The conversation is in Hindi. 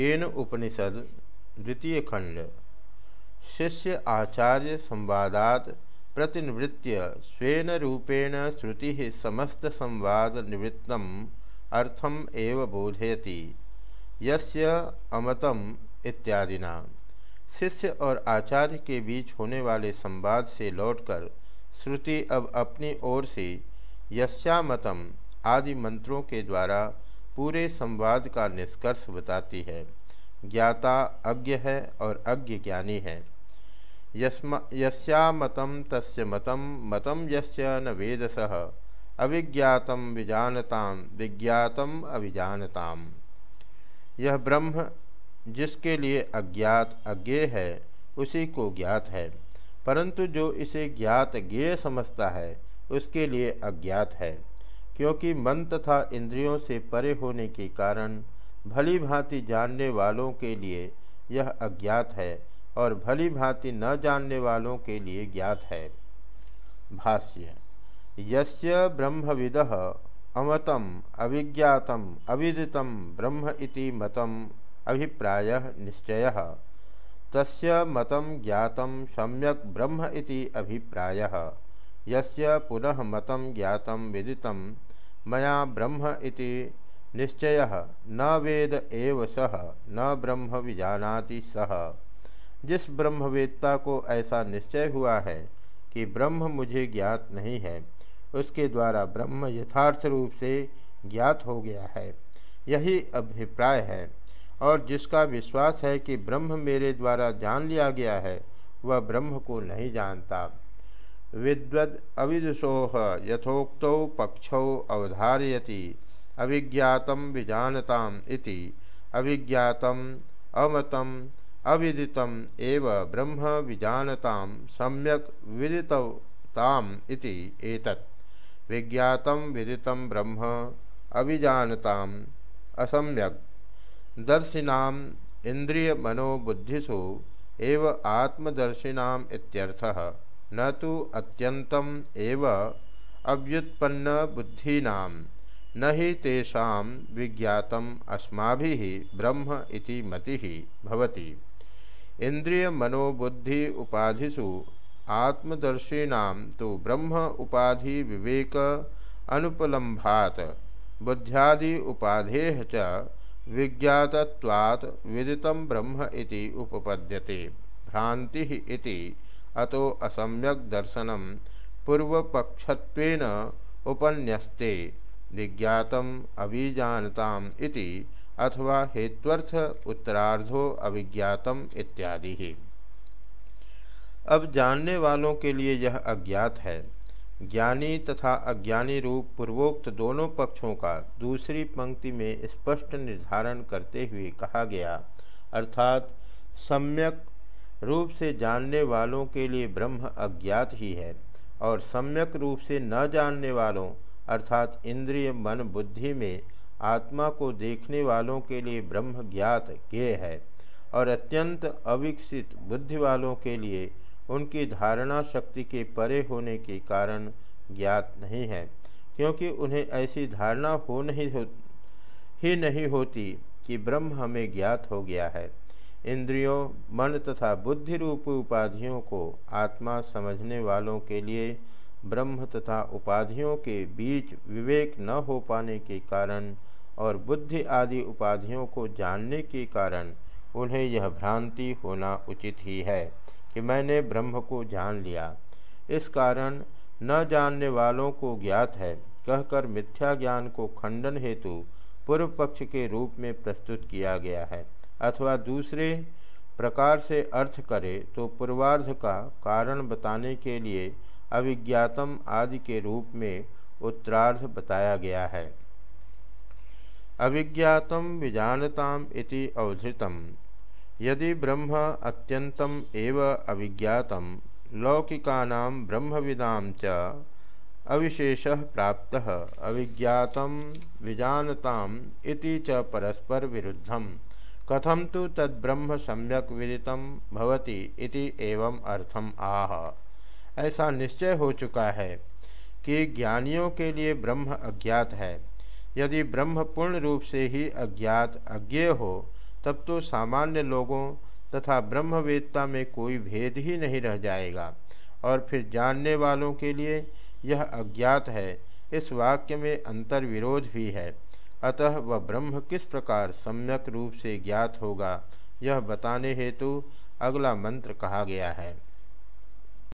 केन उपनिषद, द्वितीय खंड। शिष्य आचार्य संवादात प्रतिनिवृत्य स्वेन रूपेण श्रुति समस्त संवाद निवृत्तम अर्थम एव बोधयति, यस्य अमतम इत्यादिना। शिष्य और आचार्य के बीच होने वाले संवाद से लौटकर श्रुति अब अपनी ओर से यस्यामतम आदि मंत्रों के द्वारा पूरे संवाद का निष्कर्ष बताती है। ज्ञाता अज्ञ है और अज्ञ ज्ञानी है। यस्यामतम तस्य मतम मतम यस्य न वेदसः। अविज्ञातम विजानताम विज्ञातम अभिजानताम यह ब्रह्म, जिसके लिए अज्ञात अज्ञेय है, उसी को ज्ञात है। परंतु जो इसे ज्ञात ज्ञेय समझता है, उसके लिए अज्ञात है। क्योंकि मन तथा इंद्रियों से परे होने के कारण भली भांति जानने वालों के लिए यह अज्ञात है और भली भांति न जानने वालों के लिए ज्ञात है। भाष्य, यस्य ब्रह्मविद अमतम अभिज्ञातम अविदितम ब्रह्म इति मतम अभिप्राय निश्चय। तस्य मतम ज्ञातम सम्यक ब्रह्म इति अभिप्राय। यस्य पुनः मतम ज्ञातम विदितम मया ब्रह्म इति निश्चय, न वेद एव सह न ब्रह्म विजानाति सह जिस ब्रह्मवेत्ता को ऐसा निश्चय हुआ है कि ब्रह्म मुझे ज्ञात नहीं है, उसके द्वारा ब्रह्म यथार्थ रूप से ज्ञात हो गया है। यही अभिप्राय है। और जिसका विश्वास है कि ब्रह्म मेरे द्वारा जान लिया गया है, वह ब्रह्म को नहीं जानता। विद्वद अविदुषोह यथोक्त पक्षौ अवधारयति। इति। अभिज्ञातम अमतम अविदितम एव ब्रह्म विजानताम सम्यक विदितताम इति एतत्। ब्रह्म अभिजानताम असम्यक। दर्शिनाम इंद्रिय मनोबुद्धिषु एव आत्मदर्शिनाम इत्यर्थः। न तो अत्यंतम एव अव्युत्पन्न बुद्धीनाम। न ही तेषा विज्ञातम अस्मा ब्रह्म इति मति भवति। इंद्रिय मनोबुद्धि उपाधिषु आत्मदर्शीना तो ब्रह्म उपाधि विवेक अनुपलम्भात। बुद्ध्यादि उपाधे च विज्ञातत्वात् विदितं ब्रह्म इति उपपद्यते। भ्रांति इति अतो असम्यक दर्शनम पूर्वपक्षत्वेन उपन्यस्ते विज्ञातम अभिजानताम इति अथवा हेत्वर्थ उत्तरार्धो अभिज्ञातम इत्यादि। ही अब जानने वालों के लिए यह अज्ञात है। ज्ञानी तथा अज्ञानी रूप पूर्वोक्त दोनों पक्षों का दूसरी पंक्ति में स्पष्ट निर्धारण करते हुए कहा गया, अर्थात सम्यक रूप से जानने वालों के लिए ब्रह्म अज्ञात ही है और सम्यक रूप से न जानने वालों, अर्थात इंद्रिय मन बुद्धि में, आत्मा को देखने वालों के लिए ब्रह्म ज्ञात ज्ञेय है और अत्यंत अविकसित बुद्धि वालों के लिए उनकी धारणा शक्ति के परे होने के कारण ज्ञात नहीं है, क्योंकि उन्हें ऐसी धारणा हो नहीं हो, ही नहीं होती कि ब्रह्म हमें ज्ञात हो गया है। इंद्रियों, मन तथा बुद्धि रूप उपाधियों को आत्मा समझने वालों के लिए ब्रह्म तथा उपाधियों के बीच विवेक न हो पाने के कारण और बुद्धि आदि उपाधियों को जानने के कारण उन्हें यह भ्रांति होना उचित ही है कि मैंने ब्रह्म को जान लिया। इस कारण न जानने वालों को ज्ञात है, कहकर मिथ्या ज्ञान को खंडन हेतु पूर्व पक्ष के रूप में प्रस्तुत किया गया है। अथवा दूसरे प्रकार से अर्थ करे तो पूर्वार्ध का कारण बताने के लिए अविज्ञातम आदि के रूप में उत्तरार्ध बताया गया है। अविज्ञातम विजानताम इति अवधृतम। यदि ब्रह्म अत्यंतम एव अविज्ञातम लौकिकानां ब्रह्मविदां च अविशेष प्राप्त। अविज्ञातम विजानताम इति च परस्पर विरुद्धम। कथम तो तद्ब्रह्म सम्यक विदितम भवति इति एवं अर्थम आह। ऐसा निश्चय हो चुका है कि ज्ञानियों के लिए ब्रह्म अज्ञात है। यदि ब्रह्म पूर्ण रूप से ही अज्ञात, अज्ञेय हो, तब तो सामान्य लोगों तथा ब्रह्मवेदता में कोई भेद ही नहीं रह जाएगा। और फिर जानने वालों के लिए यह अज्ञात है, इस वाक्य में अंतर विरोध भी है। अतः वह ब्रह्म किस प्रकार सम्यक रूप से ज्ञात होगा, यह बताने हेतु अगला मंत्र कहा गया है।